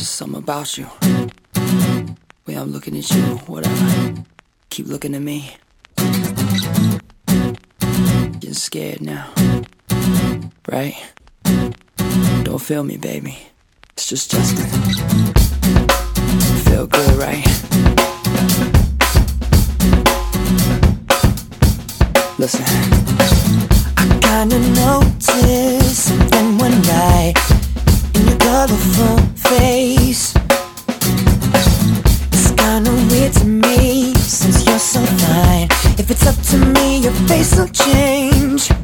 Just something about you. Way I'm looking at you, whatever. Keep looking at me. Getting scared now. Right? Don't feel me, baby. It's just Justin. If it's up to me, your face will change.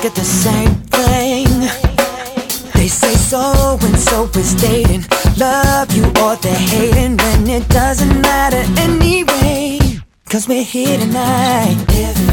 Sick of the same thing? They say so and so is dating, love you or they're hating when it doesn't matter anyway. Cause we're here tonight. If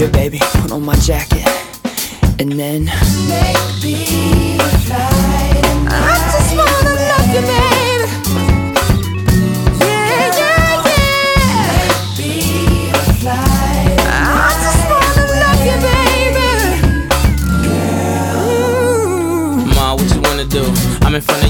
here, baby, put on my jacket, and then maybe fly. I just wanna love you, baby. Yeah, yeah, yeah. I just wanna love you, baby. Ma, what you wanna do? I'm in front of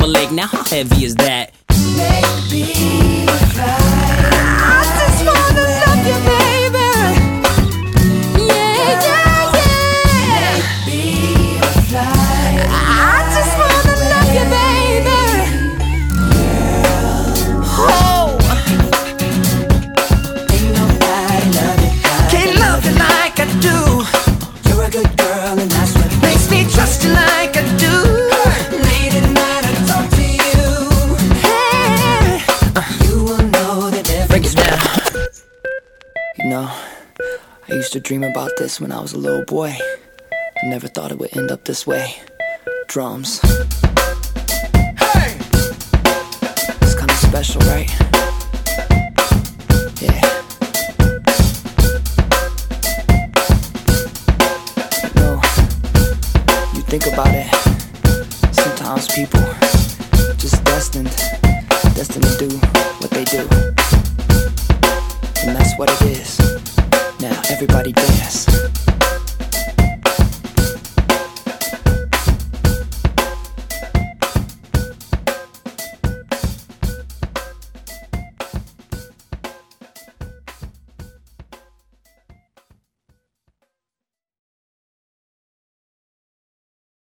Timberlake. Now how heavy is that? I Break it down. You know, I used to dream about this when I was a little boy. I never thought it would end up this way. Drums. Hey! It's kinda special, right? Yeah. You know, you think about it. Sometimes people just destined, destined to do everybody dance.